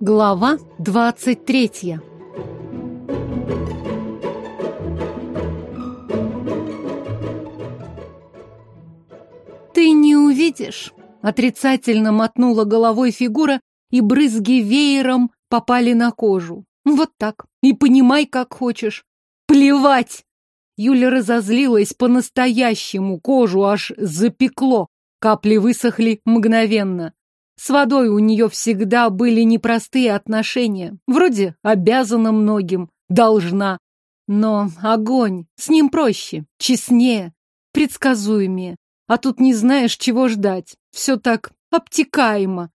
Глава двадцать третья «Ты не увидишь!» — отрицательно мотнула головой фигура, и брызги веером попали на кожу. Вот так. И понимай, как хочешь. Плевать! Юля разозлилась по-настоящему, кожу аж запекло. Капли высохли мгновенно. С водой у нее всегда были непростые отношения. Вроде обязана многим, должна. Но огонь, с ним проще, честнее, предсказуемее. А тут не знаешь, чего ждать. Все так обтекаемо.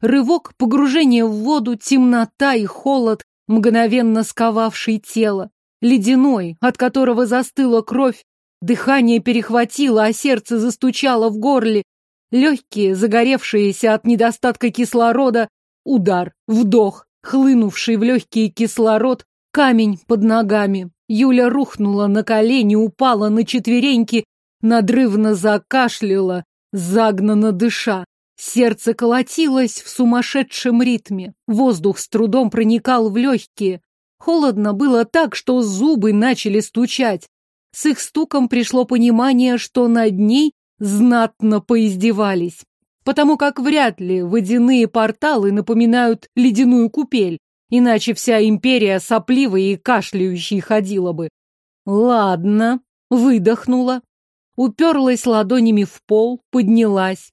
Рывок, погружение в воду, темнота и холод, мгновенно сковавший тело. Ледяной, от которого застыла кровь. Дыхание перехватило, а сердце застучало в горле. Легкие, загоревшиеся от недостатка кислорода. Удар, вдох, хлынувший в легкий кислород, камень под ногами. Юля рухнула на колени, упала на четвереньки, надрывно закашляла, загнанно дыша. Сердце колотилось в сумасшедшем ритме. Воздух с трудом проникал в легкие. Холодно было так, что зубы начали стучать. С их стуком пришло понимание, что над ней знатно поиздевались. Потому как вряд ли водяные порталы напоминают ледяную купель, иначе вся империя сопливой и кашляющей ходила бы. Ладно, выдохнула, уперлась ладонями в пол, поднялась.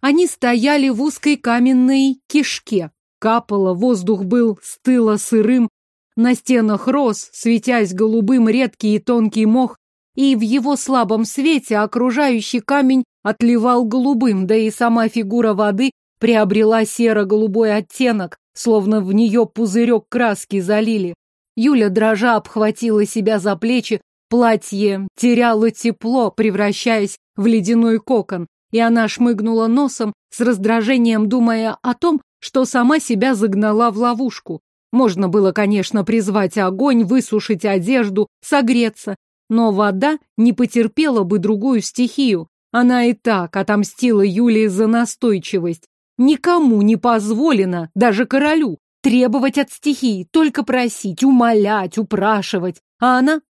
Они стояли в узкой каменной кишке. Капало, воздух был стыло сырым, на стенах рос, светясь голубым, редкий и тонкий мох, и в его слабом свете окружающий камень отливал голубым, да и сама фигура воды приобрела серо-голубой оттенок, словно в нее пузырек краски залили. Юля дрожа обхватила себя за плечи, платье теряло тепло, превращаясь в ледяной кокон, и она шмыгнула носом с раздражением, думая о том, что сама себя загнала в ловушку. Можно было, конечно, призвать огонь, высушить одежду, согреться, но вода не потерпела бы другую стихию. Она и так отомстила Юлии за настойчивость. Никому не позволено, даже королю, требовать от стихии, только просить, умолять, упрашивать. А она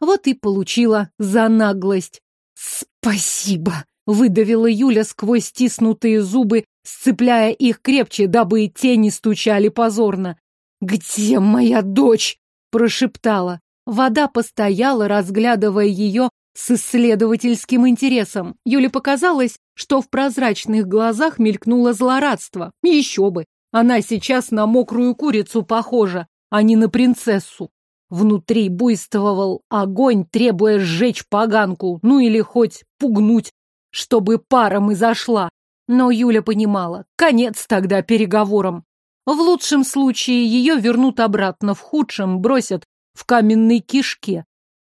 вот и получила за наглость. «Спасибо!» Выдавила Юля сквозь стиснутые зубы, сцепляя их крепче, дабы те не стучали позорно. «Где моя дочь?» — прошептала. Вода постояла, разглядывая ее с исследовательским интересом. Юле показалось, что в прозрачных глазах мелькнуло злорадство. Еще бы! Она сейчас на мокрую курицу похожа, а не на принцессу. Внутри буйствовал огонь, требуя сжечь поганку, ну или хоть пугнуть, чтобы пара мы зашла. Но Юля понимала, конец тогда переговорам. В лучшем случае ее вернут обратно, в худшем бросят в каменной кишке.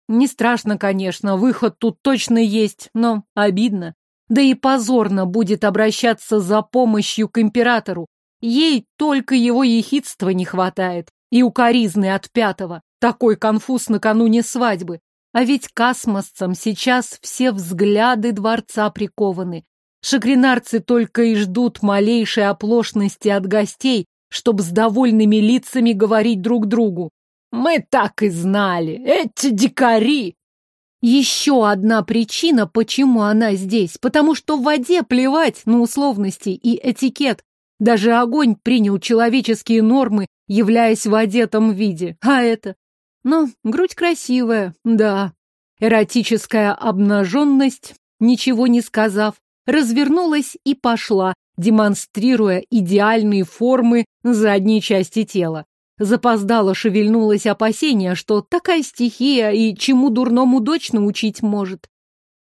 Не страшно, конечно, выход тут точно есть, но обидно. Да и позорно будет обращаться за помощью к императору. Ей только его ехидства не хватает. И укоризны от пятого. Такой конфуз накануне свадьбы. А ведь космосцам сейчас все взгляды дворца прикованы. Шагринарцы только и ждут малейшей оплошности от гостей, чтобы с довольными лицами говорить друг другу. «Мы так и знали! Эти дикари!» Еще одна причина, почему она здесь, потому что в воде плевать на условности и этикет. Даже огонь принял человеческие нормы, являясь в одетом виде. А это? Но грудь красивая, да. Эротическая обнаженность, ничего не сказав, развернулась и пошла, демонстрируя идеальные формы задней части тела. Запоздало шевельнулось опасение, что такая стихия и чему дурному дочь научить может.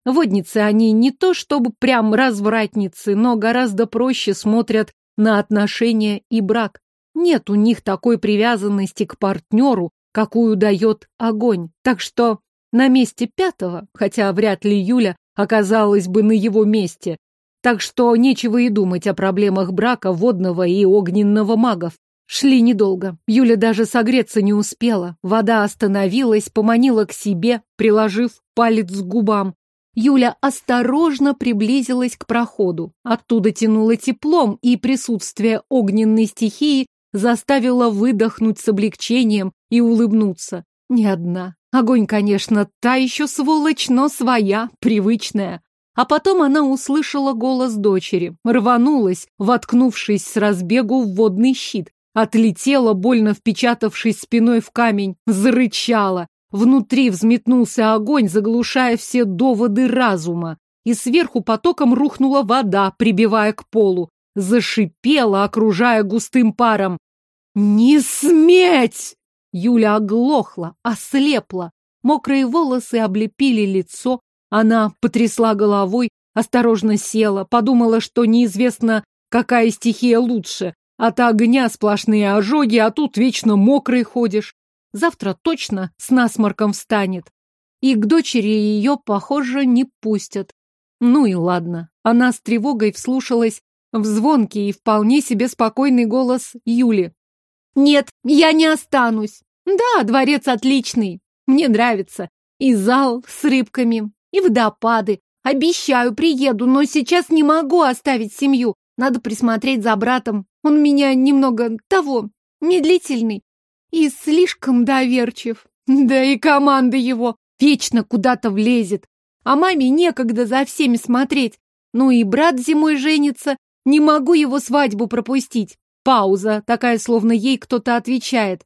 Водницы они не то чтобы прям развратницы, но гораздо проще смотрят на отношения и брак. Нет у них такой привязанности к партнеру, какую дает огонь. Так что на месте пятого, хотя вряд ли Юля оказалась бы на его месте, так что нечего и думать о проблемах брака водного и огненного магов. Шли недолго. Юля даже согреться не успела. Вода остановилась, поманила к себе, приложив палец к губам. Юля осторожно приблизилась к проходу. Оттуда тянуло теплом, и присутствие огненной стихии заставило выдохнуть с облегчением и улыбнуться. Не одна. Огонь, конечно, та еще сволочь, но своя, привычная. А потом она услышала голос дочери, рванулась, воткнувшись с разбегу в водный щит, отлетела, больно впечатавшись спиной в камень, зарычала. Внутри взметнулся огонь, заглушая все доводы разума. И сверху потоком рухнула вода, прибивая к полу. Зашипела, окружая густым паром. «Не сметь!» Юля оглохла, ослепла. Мокрые волосы облепили лицо. Она потрясла головой, осторожно села, подумала, что неизвестно, какая стихия лучше. От огня сплошные ожоги, а тут вечно мокрый ходишь. Завтра точно с насморком встанет. И к дочери ее, похоже, не пустят. Ну и ладно. Она с тревогой вслушалась в звонкий и вполне себе спокойный голос Юли. «Нет, я не останусь. Да, дворец отличный. Мне нравится. И зал с рыбками, и водопады. Обещаю, приеду, но сейчас не могу оставить семью. Надо присмотреть за братом. Он меня немного того, медлительный. И слишком доверчив. Да и команда его вечно куда-то влезет. А маме некогда за всеми смотреть. Ну и брат зимой женится. Не могу его свадьбу пропустить. Пауза, такая, словно ей кто-то отвечает.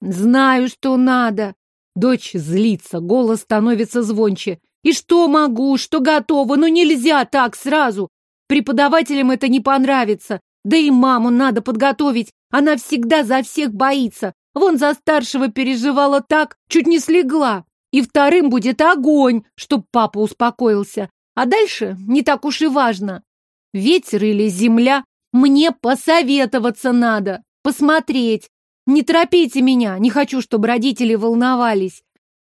Знаю, что надо. Дочь злится, голос становится звонче. И что могу, что готова, но нельзя так сразу. Преподавателям это не понравится. Да и маму надо подготовить. Она всегда за всех боится. Вон за старшего переживала так, чуть не слегла. И вторым будет огонь, чтоб папа успокоился. А дальше не так уж и важно. Ветер или земля, мне посоветоваться надо, посмотреть. Не торопите меня, не хочу, чтобы родители волновались.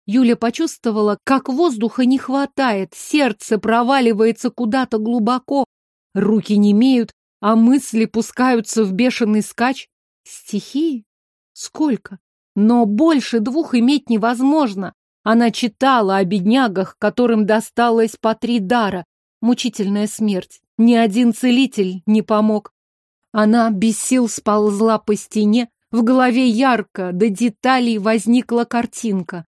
Юля почувствовала, как воздуха не хватает, сердце проваливается куда-то глубоко, руки не имеют, а мысли пускаются в бешеный скач. Стихии? Сколько? Но больше двух иметь невозможно. Она читала о беднягах, которым досталось по три дара. Мучительная смерть. Ни один целитель не помог. Она без сил сползла по стене, в голове ярко, до деталей возникла картинка.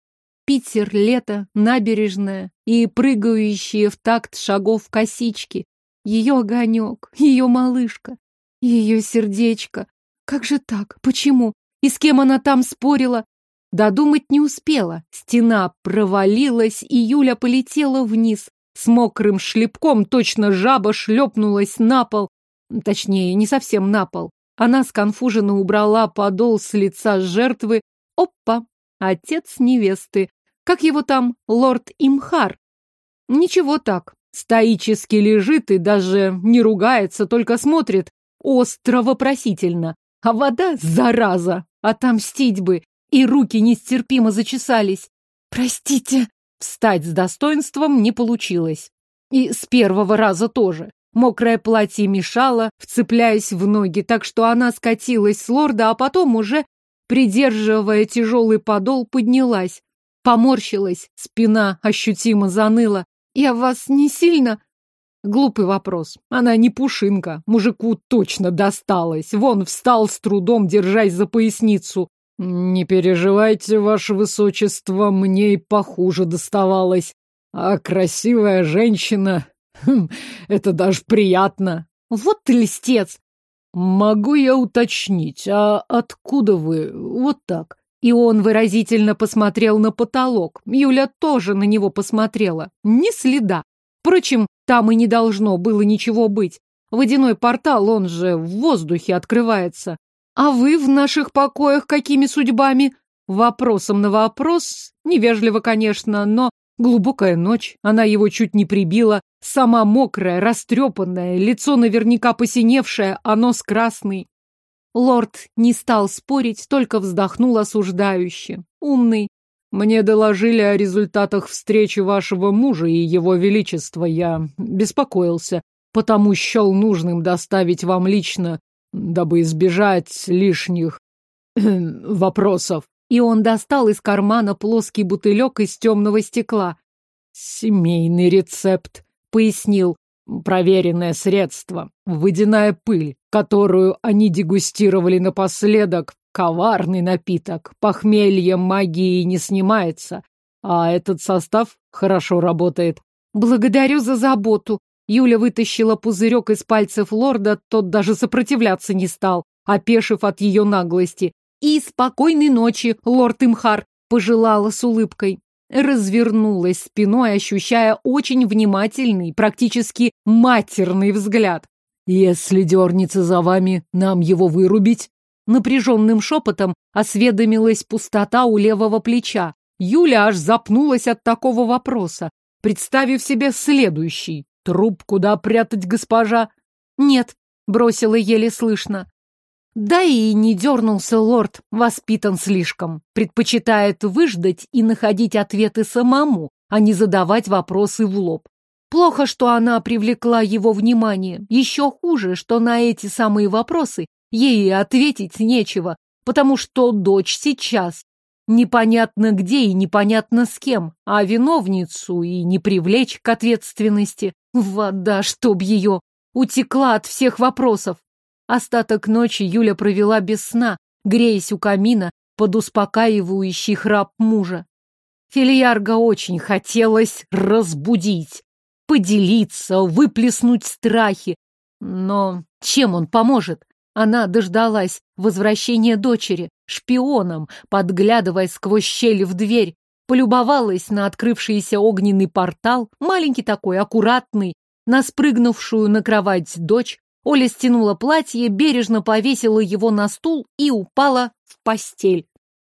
Питер, лето, набережная и прыгающие в такт шагов косички. Ее огонек, ее малышка, ее сердечко. Как же так? Почему? И с кем она там спорила? Додумать не успела. Стена провалилась, и Юля полетела вниз. С мокрым шлепком точно жаба шлепнулась на пол. Точнее, не совсем на пол. Она сконфуженно убрала подол с лица жертвы. Опа! Отец невесты. Как его там? Лорд Имхар. Ничего так. Стоически лежит и даже не ругается, только смотрит остро вопросительно. А вода, зараза, отомстить бы, и руки нестерпимо зачесались. Простите. Встать с достоинством не получилось. И с первого раза тоже. Мокрое платье мешало, вцепляясь в ноги, так что она скатилась с лорда, а потом уже, придерживая тяжелый подол, поднялась. Поморщилась, спина ощутимо заныла. «Я вас не сильно...» Глупый вопрос. Она не пушинка. Мужику точно досталось. Вон встал с трудом, держась за поясницу. Не переживайте, ваше высочество, мне и похуже доставалось. А красивая женщина... Хм, это даже приятно. Вот ты листец. Могу я уточнить, а откуда вы? Вот так. И он выразительно посмотрел на потолок. Юля тоже на него посмотрела. Ни следа. Впрочем, там и не должно было ничего быть. Водяной портал, он же в воздухе открывается. А вы в наших покоях какими судьбами? Вопросом на вопрос, невежливо, конечно, но глубокая ночь, она его чуть не прибила, сама мокрая, растрепанная, лицо наверняка посиневшее, а нос красный. Лорд не стал спорить, только вздохнул осуждающе. Умный, мне доложили о результатах встречи вашего мужа и его величества. Я беспокоился, потому счел нужным доставить вам лично, дабы избежать лишних вопросов. И он достал из кармана плоский бутылек из темного стекла. Семейный рецепт, пояснил. Проверенное средство. Водяная пыль, которую они дегустировали напоследок. Коварный напиток. Похмелье магии не снимается. А этот состав хорошо работает. Благодарю за заботу. Юля вытащила пузырек из пальцев лорда, тот даже сопротивляться не стал, опешив от ее наглости. И спокойной ночи, лорд Имхар, пожелала с улыбкой. Развернулась спиной, ощущая очень внимательный, практически матерный взгляд. «Если дернется за вами, нам его вырубить?» Напряженным шепотом осведомилась пустота у левого плеча. Юля аж запнулась от такого вопроса, представив себе следующий. «Труп куда прятать, госпожа?» «Нет», — бросила еле слышно. Да и не дернулся лорд, воспитан слишком. Предпочитает выждать и находить ответы самому, а не задавать вопросы в лоб. Плохо, что она привлекла его внимание. Еще хуже, что на эти самые вопросы ей ответить нечего, потому что дочь сейчас непонятно где и непонятно с кем, а виновницу и не привлечь к ответственности. Вода, чтоб ее! Утекла от всех вопросов. Остаток ночи Юля провела без сна, греясь у камина под успокаивающий храп мужа. Фильярга очень хотелось разбудить, поделиться, выплеснуть страхи. Но чем он поможет? Она дождалась возвращения дочери, шпионом, подглядывая сквозь щель в дверь, полюбовалась на открывшийся огненный портал, маленький такой, аккуратный, на спрыгнувшую на кровать дочь, Оля стянула платье, бережно повесила его на стул и упала в постель.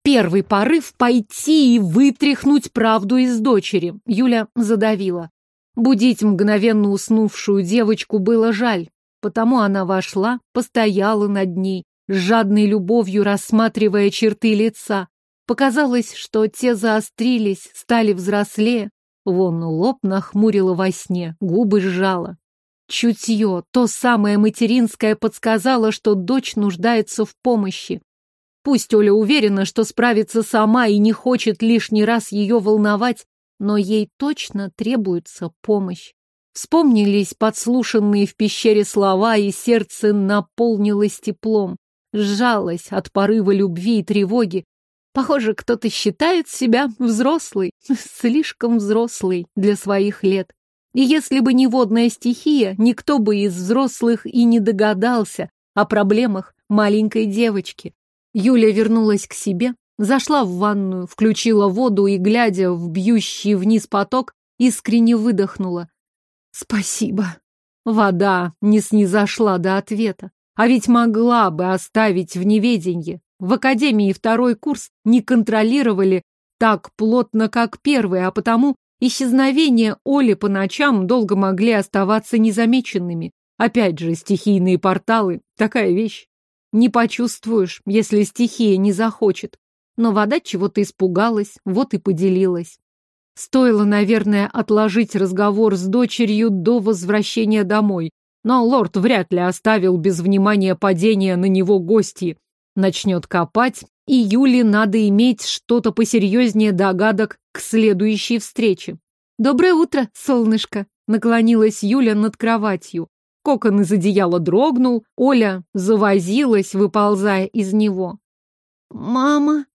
Первый порыв — пойти и вытряхнуть правду из дочери. Юля задавила. Будить мгновенно уснувшую девочку было жаль, потому она вошла, постояла над ней, с жадной любовью рассматривая черты лица. Показалось, что те заострились, стали взрослее. Вон лоб нахмурила во сне, губы сжала. Чутье, то самое материнское, подсказало, что дочь нуждается в помощи. Пусть Оля уверена, что справится сама и не хочет лишний раз ее волновать, но ей точно требуется помощь. Вспомнились подслушанные в пещере слова, и сердце наполнилось теплом. Сжалось от порыва любви и тревоги. Похоже, кто-то считает себя взрослой, слишком взрослой для своих лет. И если бы не водная стихия, никто бы из взрослых и не догадался о проблемах маленькой девочки. Юля вернулась к себе, зашла в ванную, включила воду и, глядя в бьющий вниз поток, искренне выдохнула. «Спасибо». Вода не снизошла до ответа, а ведь могла бы оставить в неведенье. В академии второй курс не контролировали так плотно, как первый, а потому Исчезновения Оли по ночам долго могли оставаться незамеченными. Опять же, стихийные порталы — такая вещь. Не почувствуешь, если стихия не захочет. Но вода чего-то испугалась, вот и поделилась. Стоило, наверное, отложить разговор с дочерью до возвращения домой. Но лорд вряд ли оставил без внимания падения на него гости. Начнет копать, и Юле надо иметь что-то посерьезнее догадок к следующей встрече. «Доброе утро, солнышко!» — наклонилась Юля над кроватью. Кокон из одеяла дрогнул, Оля завозилась, выползая из него. «Мама!»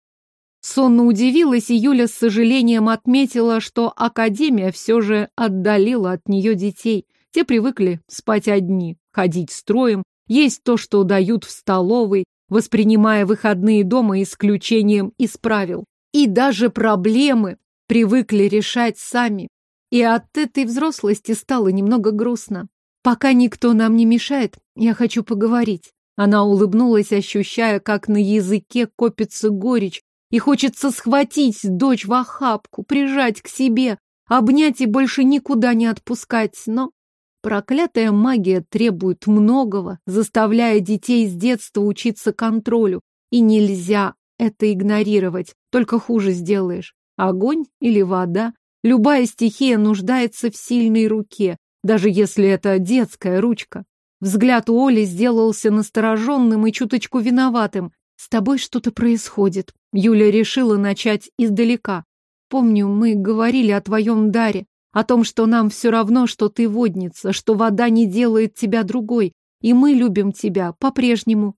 Сонно удивилась, и Юля с сожалением отметила, что Академия все же отдалила от нее детей. Те привыкли спать одни, ходить строем, есть то, что дают в столовой, воспринимая выходные дома исключением из правил. И даже проблемы привыкли решать сами. И от этой взрослости стало немного грустно. Пока никто нам не мешает, я хочу поговорить. Она улыбнулась, ощущая, как на языке копится горечь, и хочется схватить дочь в охапку, прижать к себе, обнять и больше никуда не отпускать, но Проклятая магия требует многого, заставляя детей с детства учиться контролю. И нельзя это игнорировать, только хуже сделаешь. Огонь или вода, любая стихия нуждается в сильной руке, даже если это детская ручка. Взгляд у Оли сделался настороженным и чуточку виноватым. «С тобой что-то происходит». Юля решила начать издалека. «Помню, мы говорили о твоем даре. О том, что нам все равно, что ты водница, что вода не делает тебя другой, и мы любим тебя по-прежнему.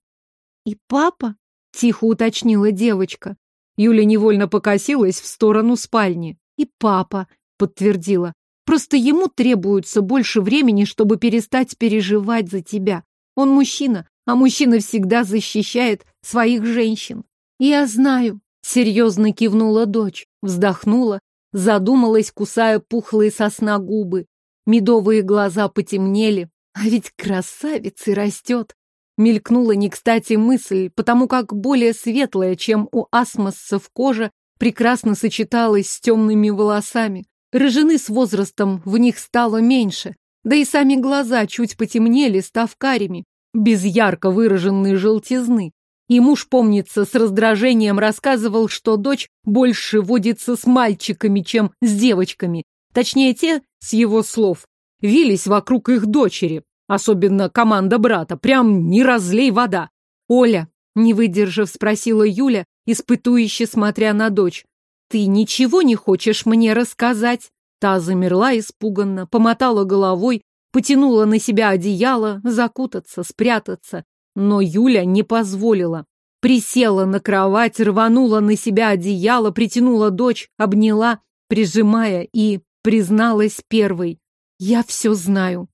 И папа? Тихо уточнила девочка. Юля невольно покосилась в сторону спальни. И папа, подтвердила. Просто ему требуется больше времени, чтобы перестать переживать за тебя. Он мужчина, а мужчина всегда защищает своих женщин. Я знаю, серьезно кивнула дочь, вздохнула, задумалась, кусая пухлые сосна губы. Медовые глаза потемнели, а ведь красавицей растет. Мелькнула не кстати мысль, потому как более светлая, чем у асмоссов кожа, прекрасно сочеталась с темными волосами. Рыжины с возрастом в них стало меньше, да и сами глаза чуть потемнели, став карими, без ярко выраженной желтизны. И муж, помнится, с раздражением рассказывал, что дочь больше водится с мальчиками, чем с девочками. Точнее, те, с его слов, вились вокруг их дочери, особенно команда брата, прям не разлей вода. Оля, не выдержав, спросила Юля, испытующе смотря на дочь. «Ты ничего не хочешь мне рассказать?» Та замерла испуганно, помотала головой, потянула на себя одеяло, закутаться, спрятаться. Но Юля не позволила. Присела на кровать, рванула на себя одеяло, притянула дочь, обняла, прижимая и призналась первой. «Я все знаю».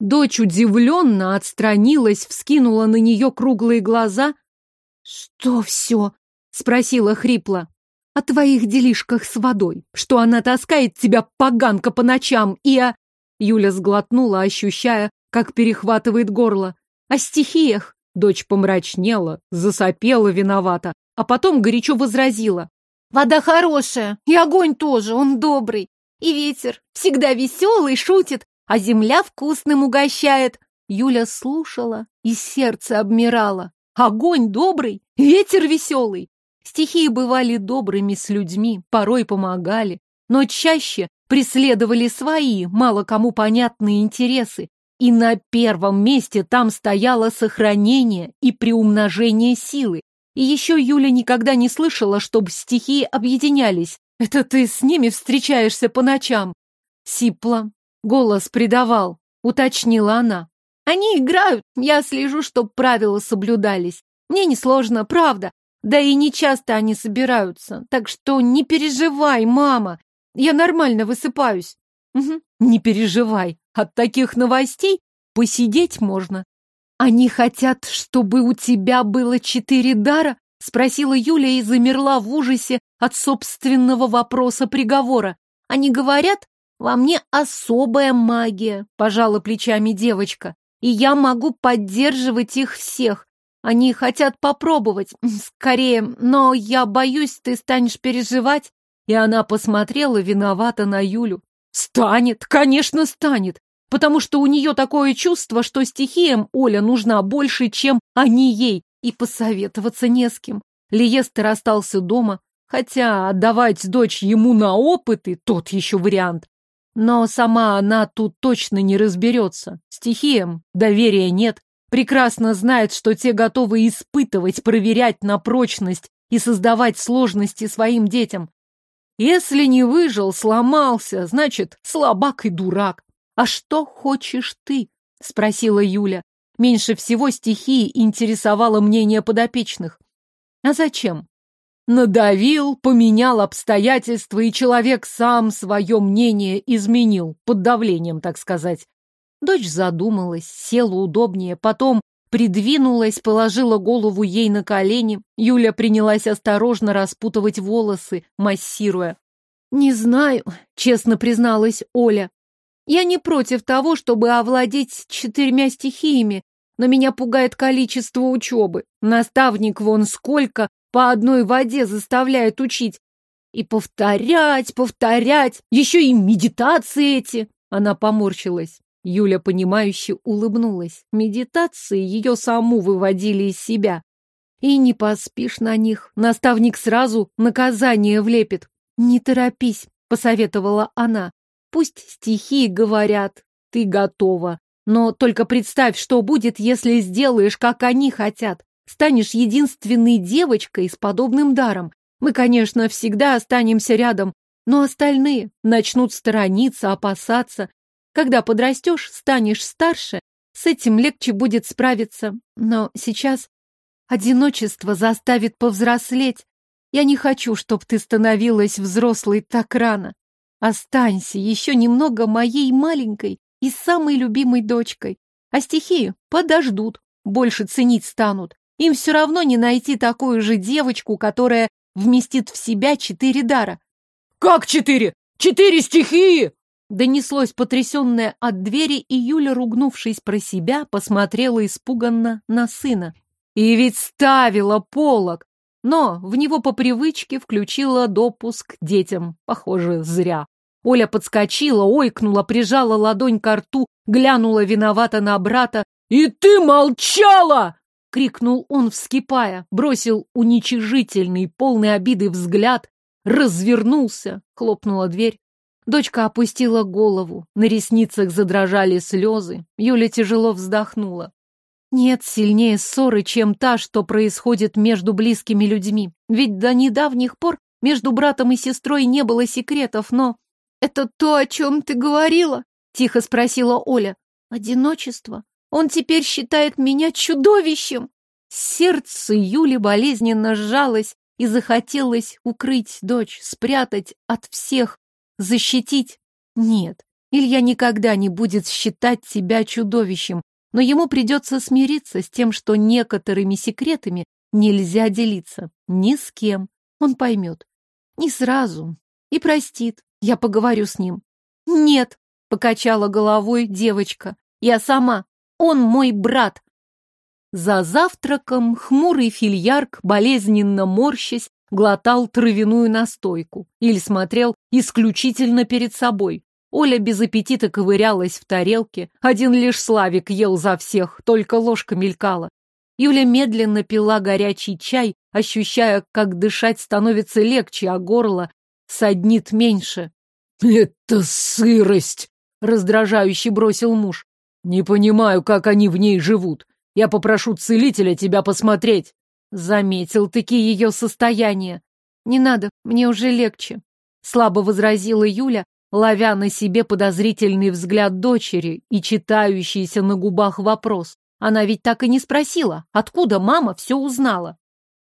Дочь удивленно отстранилась, вскинула на нее круглые глаза. «Что все?» — спросила хрипло. «О твоих делишках с водой, что она таскает тебя, поганка, по ночам, и о...» Юля сглотнула, ощущая, как перехватывает горло. «О стихиях!» Дочь помрачнела, засопела виновата, а потом горячо возразила. «Вода хорошая, и огонь тоже, он добрый. И ветер всегда веселый, шутит, а земля вкусным угощает». Юля слушала, и сердце обмирало. Огонь добрый, ветер веселый. Стихии бывали добрыми с людьми, порой помогали, но чаще преследовали свои, мало кому понятные интересы, и на первом месте там стояло сохранение и приумножение силы. И еще Юля никогда не слышала, чтобы стихии объединялись. Это ты с ними встречаешься по ночам. Сипла. Голос предавал. Уточнила она. Они играют, я слежу, чтоб правила соблюдались. Мне несложно, правда. Да и не часто они собираются. Так что не переживай, мама. Я нормально высыпаюсь. Угу. Не переживай. От таких новостей посидеть можно. Они хотят, чтобы у тебя было четыре дара? Спросила Юля и замерла в ужасе от собственного вопроса приговора. Они говорят, во мне особая магия, пожала плечами девочка, и я могу поддерживать их всех. Они хотят попробовать, скорее, но я боюсь, ты станешь переживать. И она посмотрела виновато на Юлю. Станет, конечно, станет потому что у нее такое чувство, что стихиям Оля нужна больше, чем они ей, и посоветоваться не с кем. Лиестер остался дома, хотя отдавать дочь ему на опыты — тот еще вариант. Но сама она тут точно не разберется. Стихиям доверия нет, прекрасно знает, что те готовы испытывать, проверять на прочность и создавать сложности своим детям. Если не выжил, сломался, значит, слабак и дурак. «А что хочешь ты?» — спросила Юля. Меньше всего стихии интересовало мнение подопечных. «А зачем?» Надавил, поменял обстоятельства, и человек сам свое мнение изменил, под давлением, так сказать. Дочь задумалась, села удобнее, потом придвинулась, положила голову ей на колени. Юля принялась осторожно распутывать волосы, массируя. «Не знаю», — честно призналась Оля. Я не против того, чтобы овладеть четырьмя стихиями, но меня пугает количество учебы. Наставник вон сколько по одной воде заставляет учить. И повторять, повторять, еще и медитации эти. Она поморщилась. Юля, понимающе улыбнулась. Медитации ее саму выводили из себя. И не поспишь на них. Наставник сразу наказание влепит. «Не торопись», — посоветовала она. Пусть стихи говорят, ты готова. Но только представь, что будет, если сделаешь, как они хотят. Станешь единственной девочкой с подобным даром. Мы, конечно, всегда останемся рядом, Но остальные начнут сторониться, опасаться. Когда подрастешь, станешь старше, с этим легче будет справиться. Но сейчас одиночество заставит повзрослеть. Я не хочу, чтобы ты становилась взрослой так рано. Останься еще немного моей маленькой и самой любимой дочкой. А стихии подождут, больше ценить станут. Им все равно не найти такую же девочку, которая вместит в себя четыре дара. «Как четыре? Четыре стихии!» Донеслось потрясенное от двери, и Юля, ругнувшись про себя, посмотрела испуганно на сына. И ведь ставила полок, но в него по привычке включила допуск детям. Похоже, зря. Оля подскочила, ойкнула, прижала ладонь к рту, глянула виновато на брата. «И ты молчала!» — крикнул он, вскипая, бросил уничижительный, полный обиды взгляд, развернулся, хлопнула дверь. Дочка опустила голову, на ресницах задрожали слезы. Юля тяжело вздохнула. Нет сильнее ссоры, чем та, что происходит между близкими людьми. Ведь до недавних пор между братом и сестрой не было секретов, но... «Это то, о чем ты говорила?» — тихо спросила Оля. «Одиночество. Он теперь считает меня чудовищем!» Сердце Юли болезненно сжалось, и захотелось укрыть дочь, спрятать от всех, защитить. Нет, Илья никогда не будет считать себя чудовищем, но ему придется смириться с тем, что некоторыми секретами нельзя делиться ни с кем. Он поймет. Не сразу. И простит. Я поговорю с ним. Нет, покачала головой девочка. Я сама. Он мой брат. За завтраком хмурый фильярк, болезненно морщась, глотал травяную настойку или смотрел исключительно перед собой. Оля без аппетита ковырялась в тарелке, один лишь Славик ел за всех, только ложка мелькала. Юля медленно пила горячий чай, ощущая, как дышать становится легче, а горло саднит меньше. «Это сырость!» — раздражающе бросил муж. «Не понимаю, как они в ней живут. Я попрошу целителя тебя посмотреть. Заметил-таки ее состояние. Не надо, мне уже легче. Слабо возразила Юля, ловя на себе подозрительный взгляд дочери и читающийся на губах вопрос. Она ведь так и не спросила, откуда мама все узнала.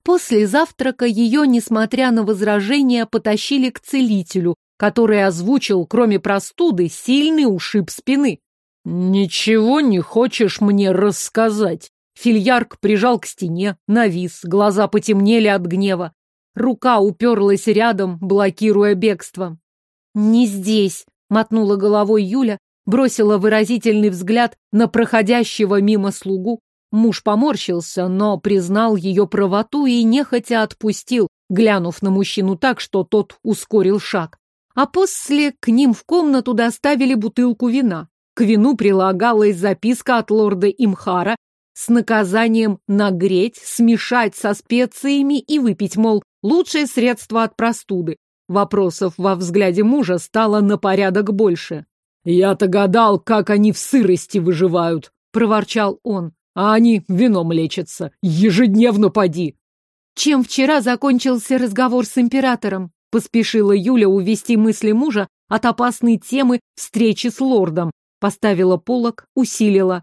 После завтрака ее, несмотря на возражения, потащили к целителю, который озвучил, кроме простуды, сильный ушиб спины. «Ничего не хочешь мне рассказать?» Фильярк прижал к стене, навис, глаза потемнели от гнева. Рука уперлась рядом, блокируя бегство. «Не здесь!» — мотнула головой Юля, бросила выразительный взгляд на проходящего мимо слугу. Муж поморщился, но признал ее правоту и нехотя отпустил, глянув на мужчину так, что тот ускорил шаг. А после к ним в комнату доставили бутылку вина. К вину прилагалась записка от лорда Имхара с наказанием нагреть, смешать со специями и выпить, мол, лучшее средство от простуды. Вопросов во взгляде мужа стало на порядок больше. «Я-то гадал, как они в сырости выживают», — проворчал он. «А они вином лечатся. Ежедневно поди». «Чем вчера закончился разговор с императором?» — поспешила Юля увести мысли мужа от опасной темы встречи с лордом. Поставила полок, усилила.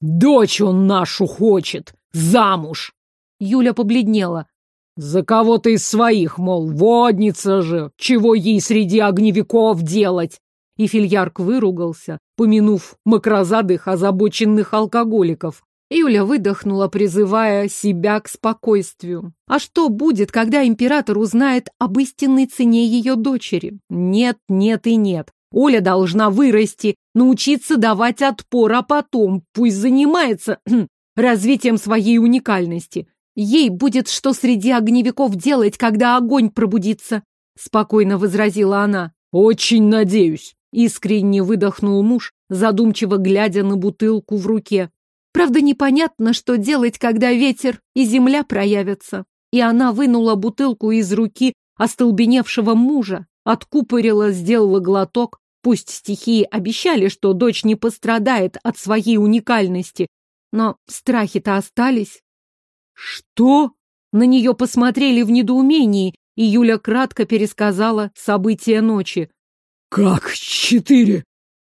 «Дочь он нашу хочет! Замуж!» Юля побледнела. «За кого-то из своих, мол, водница же! Чего ей среди огневиков делать?» И Фильярк выругался, помянув макрозадых озабоченных алкоголиков. Юля выдохнула, призывая себя к спокойствию. А что будет, когда император узнает об истинной цене ее дочери? Нет, нет и нет. Оля должна вырасти, научиться давать отпор, а потом пусть занимается развитием своей уникальности. Ей будет что среди огневиков делать, когда огонь пробудится, спокойно возразила она. Очень надеюсь, искренне выдохнул муж, задумчиво глядя на бутылку в руке. Правда, непонятно, что делать, когда ветер и земля проявятся. И она вынула бутылку из руки остолбеневшего мужа, откупорила, сделала глоток, Пусть стихии обещали, что дочь не пострадает от своей уникальности, но страхи-то остались. Что? На нее посмотрели в недоумении, и Юля кратко пересказала события ночи. «Как четыре?»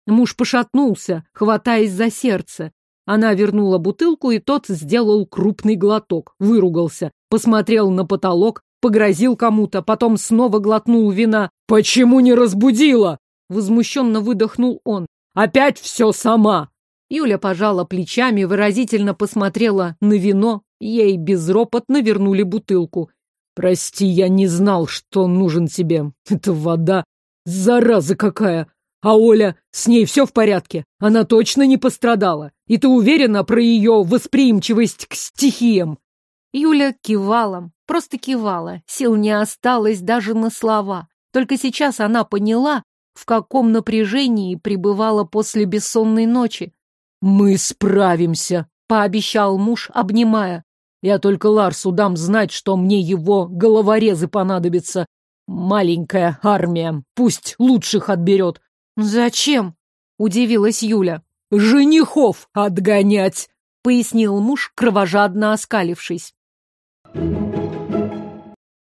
Муж пошатнулся, хватаясь за сердце. Она вернула бутылку, и тот сделал крупный глоток, выругался, посмотрел на потолок, погрозил кому-то, потом снова глотнул вина. «Почему не разбудила?» Возмущенно выдохнул он. «Опять все сама!» Юля пожала плечами, выразительно посмотрела на вино. Ей безропотно вернули бутылку. «Прости, я не знал, что нужен тебе. Это вода. Зараза какая! А Оля, с ней все в порядке? Она точно не пострадала? И ты уверена про ее восприимчивость к стихиям?» Юля кивала, просто кивала. Сил не осталось даже на слова. Только сейчас она поняла, в каком напряжении пребывала после бессонной ночи. «Мы справимся», — пообещал муж, обнимая. «Я только Ларсу дам знать, что мне его головорезы понадобятся. Маленькая армия, пусть лучших отберет». «Зачем?» — удивилась Юля. «Женихов отгонять», — пояснил муж, кровожадно оскалившись.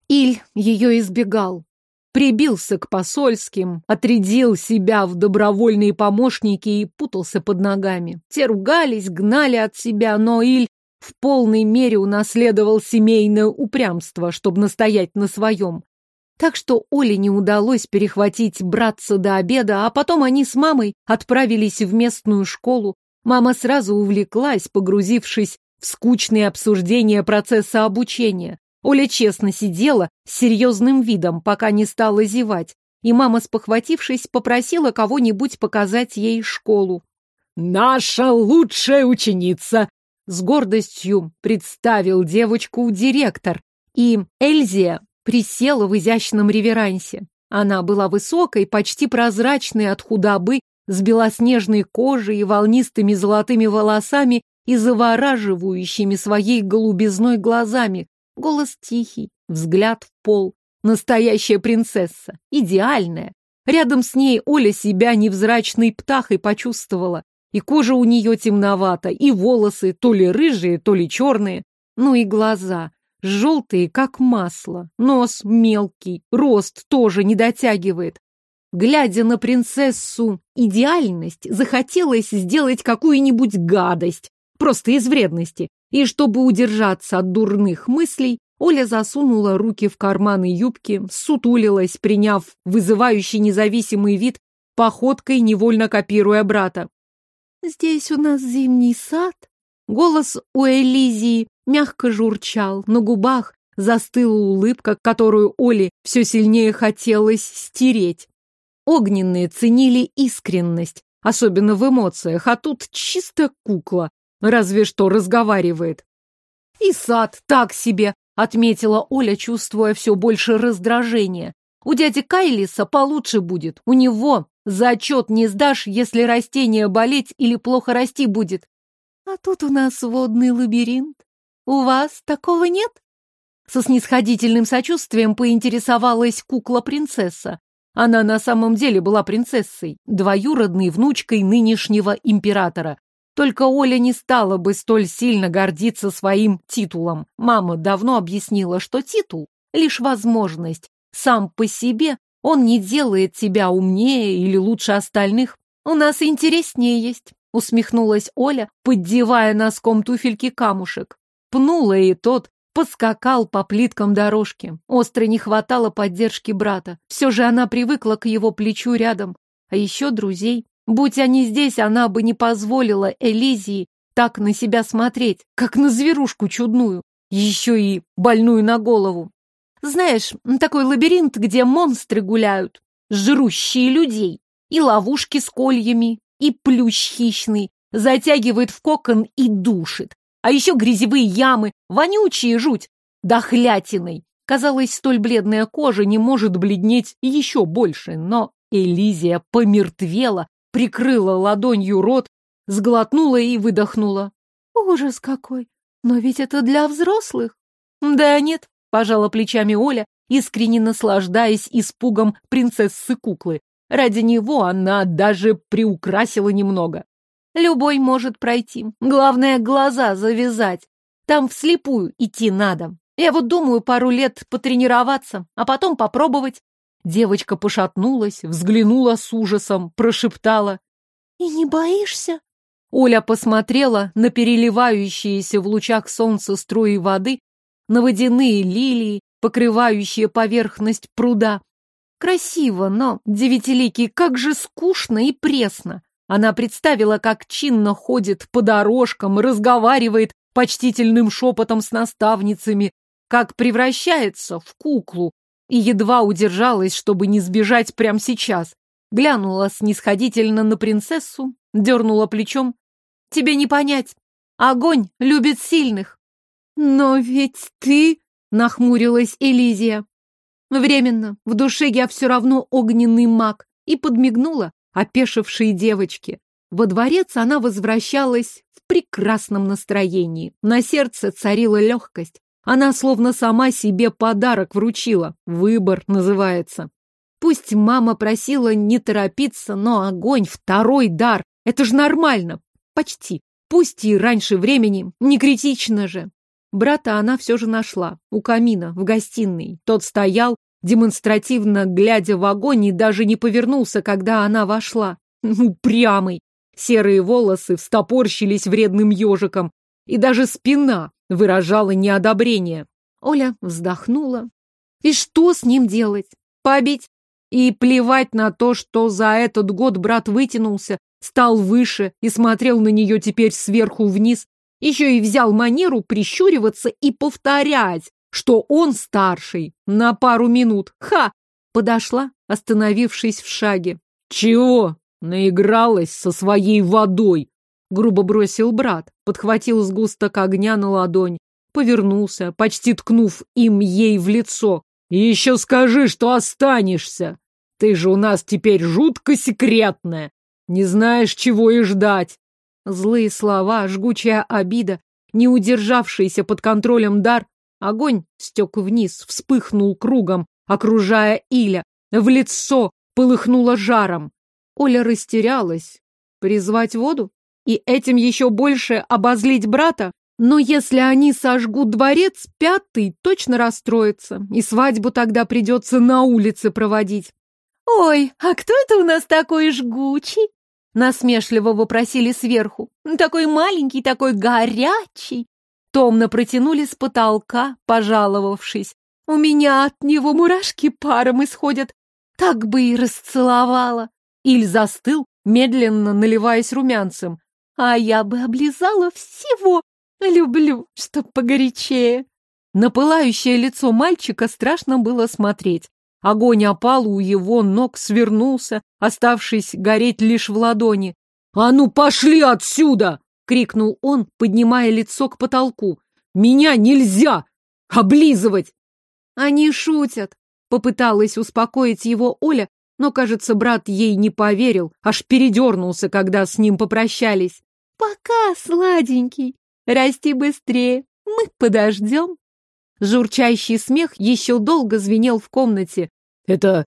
Иль ее избегал. Прибился к посольским, отрядил себя в добровольные помощники и путался под ногами. Те ругались, гнали от себя, но Иль в полной мере унаследовал семейное упрямство, чтобы настоять на своем. Так что Оле не удалось перехватить братца до обеда, а потом они с мамой отправились в местную школу. Мама сразу увлеклась, погрузившись в скучные обсуждения процесса обучения. Оля честно сидела с серьезным видом, пока не стала зевать, и мама, спохватившись, попросила кого-нибудь показать ей школу. «Наша лучшая ученица!» С гордостью представил девочку директор, и Эльзия присела в изящном реверансе. Она была высокой, почти прозрачной от худобы, с белоснежной кожей и волнистыми золотыми волосами и завораживающими своей голубизной глазами, Голос тихий, взгляд в пол. Настоящая принцесса, идеальная. Рядом с ней Оля себя невзрачной птахой почувствовала. И кожа у нее темновата, и волосы то ли рыжие, то ли черные. Ну и глаза, желтые, как масло. Нос мелкий, рост тоже не дотягивает. Глядя на принцессу идеальность, захотелось сделать какую-нибудь гадость, просто из вредности, и чтобы удержаться от дурных мыслей, Оля засунула руки в карманы юбки, сутулилась, приняв вызывающий независимый вид, походкой невольно копируя брата. «Здесь у нас зимний сад». Голос у Элизии мягко журчал, на губах застыла улыбка, которую Оле все сильнее хотелось стереть. Огненные ценили искренность, особенно в эмоциях, а тут чисто кукла, Разве что разговаривает. И сад так себе, отметила Оля, чувствуя все больше раздражения. У дяди Кайлиса получше будет. У него зачет не сдашь, если растение болеть или плохо расти будет. А тут у нас водный лабиринт. У вас такого нет? Со снисходительным сочувствием поинтересовалась кукла-принцесса. Она на самом деле была принцессой, двоюродной внучкой нынешнего императора. Только Оля не стала бы столь сильно гордиться своим титулом. Мама давно объяснила, что титул — лишь возможность. Сам по себе он не делает тебя умнее или лучше остальных. У нас интереснее есть, усмехнулась Оля, поддевая носком туфельки камушек. Пнула и тот поскакал по плиткам дорожки. Остро не хватало поддержки брата. Все же она привыкла к его плечу рядом. А еще друзей. Будь они здесь, она бы не позволила Элизии так на себя смотреть, как на зверушку чудную, еще и больную на голову. Знаешь, такой лабиринт, где монстры гуляют, жрущие людей, и ловушки с кольями, и плющ хищный, затягивает в кокон и душит. А еще грязевые ямы, вонючие жуть, дохлятиной. Казалось, столь бледная кожа не может бледнеть еще больше, но Элизия помертвела прикрыла ладонью рот, сглотнула и выдохнула. Ужас какой! Но ведь это для взрослых. Да нет, пожала плечами Оля, искренне наслаждаясь испугом принцессы-куклы. Ради него она даже приукрасила немного. Любой может пройти. Главное, глаза завязать. Там вслепую идти надо. Я вот думаю пару лет потренироваться, а потом попробовать. Девочка пошатнулась, взглянула с ужасом, прошептала. «И не боишься?» Оля посмотрела на переливающиеся в лучах солнца струи воды, на водяные лилии, покрывающие поверхность пруда. Красиво, но, девятиликий, как же скучно и пресно. Она представила, как чинно ходит по дорожкам, разговаривает почтительным шепотом с наставницами, как превращается в куклу, и едва удержалась, чтобы не сбежать прямо сейчас. Глянула снисходительно на принцессу, дернула плечом. «Тебе не понять. Огонь любит сильных». «Но ведь ты...» — нахмурилась Элизия. «Временно. В душе я все равно огненный маг». И подмигнула опешившей девочке. Во дворец она возвращалась в прекрасном настроении. На сердце царила легкость. Она словно сама себе подарок вручила. Выбор называется. Пусть мама просила не торопиться, но огонь — второй дар. Это же нормально. Почти. Пусть и раньше времени. Не критично же. Брата она все же нашла. У камина, в гостиной. Тот стоял, демонстративно глядя в огонь, и даже не повернулся, когда она вошла. Упрямый. Серые волосы встопорщились вредным ежиком, и даже спина выражала неодобрение. Оля вздохнула. И что с ним делать? Побить? И плевать на то, что за этот год брат вытянулся, стал выше и смотрел на нее теперь сверху вниз, еще и взял манеру прищуриваться и повторять, что он старший, на пару минут. Ха! Подошла, остановившись в шаге. Чего? Наигралась со своей водой. Грубо бросил брат, подхватил сгусток огня на ладонь, повернулся, почти ткнув им ей в лицо. И еще скажи, что останешься. Ты же у нас теперь жутко секретная. Не знаешь, чего и ждать. Злые слова, жгучая обида, не удержавшийся под контролем дар. Огонь стек вниз, вспыхнул кругом, окружая Иля. В лицо полыхнуло жаром. Оля растерялась. Призвать воду? И этим еще больше обозлить брата? Но если они сожгут дворец, пятый точно расстроится, и свадьбу тогда придется на улице проводить. «Ой, а кто это у нас такой жгучий?» Насмешливо вопросили сверху. «Такой маленький, такой горячий!» Томно протянули с потолка, пожаловавшись. «У меня от него мурашки паром исходят. Так бы и расцеловала!» Иль застыл, медленно наливаясь румянцем. «А я бы облизала всего! Люблю, чтоб погорячее!» На пылающее лицо мальчика страшно было смотреть. Огонь опал у его ног, свернулся, оставшись гореть лишь в ладони. «А ну, пошли отсюда!» — крикнул он, поднимая лицо к потолку. «Меня нельзя облизывать!» «Они шутят!» — попыталась успокоить его Оля, но, кажется, брат ей не поверил, аж передернулся, когда с ним попрощались. «Пока, сладенький! Расти быстрее! Мы подождем!» Журчащий смех еще долго звенел в комнате. «Это...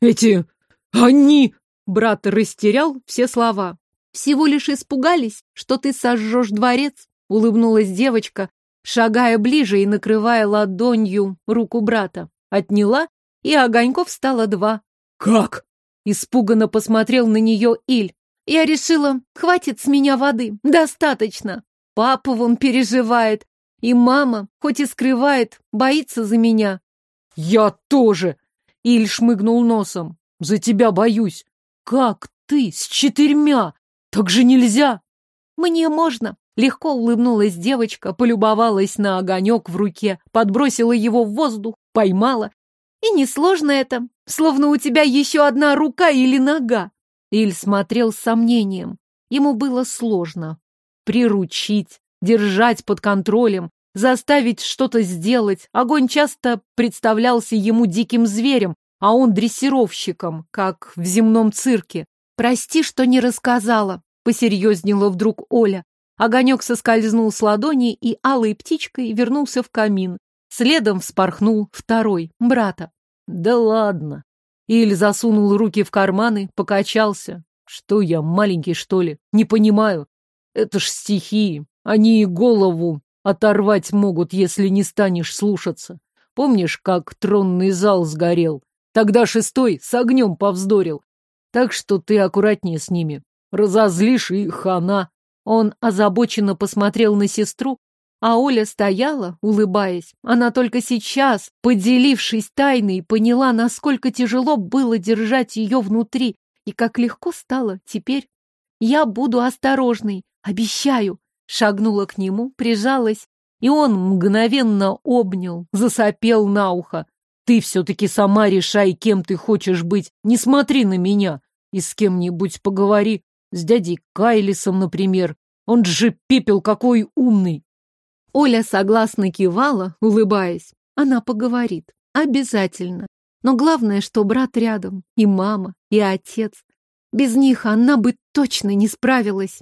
эти... они...» Брат растерял все слова. «Всего лишь испугались, что ты сожжешь дворец», — улыбнулась девочка, шагая ближе и накрывая ладонью руку брата. Отняла, и огоньков стало два. «Как?» — испуганно посмотрел на нее Иль. «Я решила, хватит с меня воды, достаточно. Папа вон переживает, и мама, хоть и скрывает, боится за меня. Я тоже. Иль шмыгнул носом. За тебя боюсь. Как ты с четырьмя? Так же нельзя. Мне можно. Легко улыбнулась девочка, полюбовалась на огонек в руке, подбросила его в воздух, поймала. И несложно это, словно у тебя еще одна рука или нога. Иль смотрел с сомнением. Ему было сложно. Приручить, держать под контролем, заставить что-то сделать. Огонь часто представлялся ему диким зверем, а он дрессировщиком, как в земном цирке. «Прости, что не рассказала», — посерьезнела вдруг Оля. Огонек соскользнул с ладони и алой птичкой вернулся в камин. Следом вспорхнул второй, брата. «Да ладно». Иль засунул руки в карманы, покачался. «Что я, маленький, что ли? Не понимаю. Это ж стихии. Они и голову оторвать могут, если не станешь слушаться. Помнишь, как тронный зал сгорел? Тогда шестой с огнем повздорил. Так что ты аккуратнее с ними. Разозлишь и хана. Он озабоченно посмотрел на сестру, а Оля стояла, улыбаясь. Она только сейчас, поделившись тайной, поняла, насколько тяжело было держать ее внутри и как легко стало теперь. «Я буду осторожной, обещаю!» Шагнула к нему, прижалась, и он мгновенно обнял, засопел на ухо. Ты все-таки сама решай, кем ты хочешь быть. Не смотри на меня. И с кем-нибудь поговори. С дядей Кайлисом, например. Он же пепел какой умный. Оля согласно кивала, улыбаясь. Она поговорит. Обязательно. Но главное, что брат рядом. И мама, и отец. Без них она бы точно не справилась.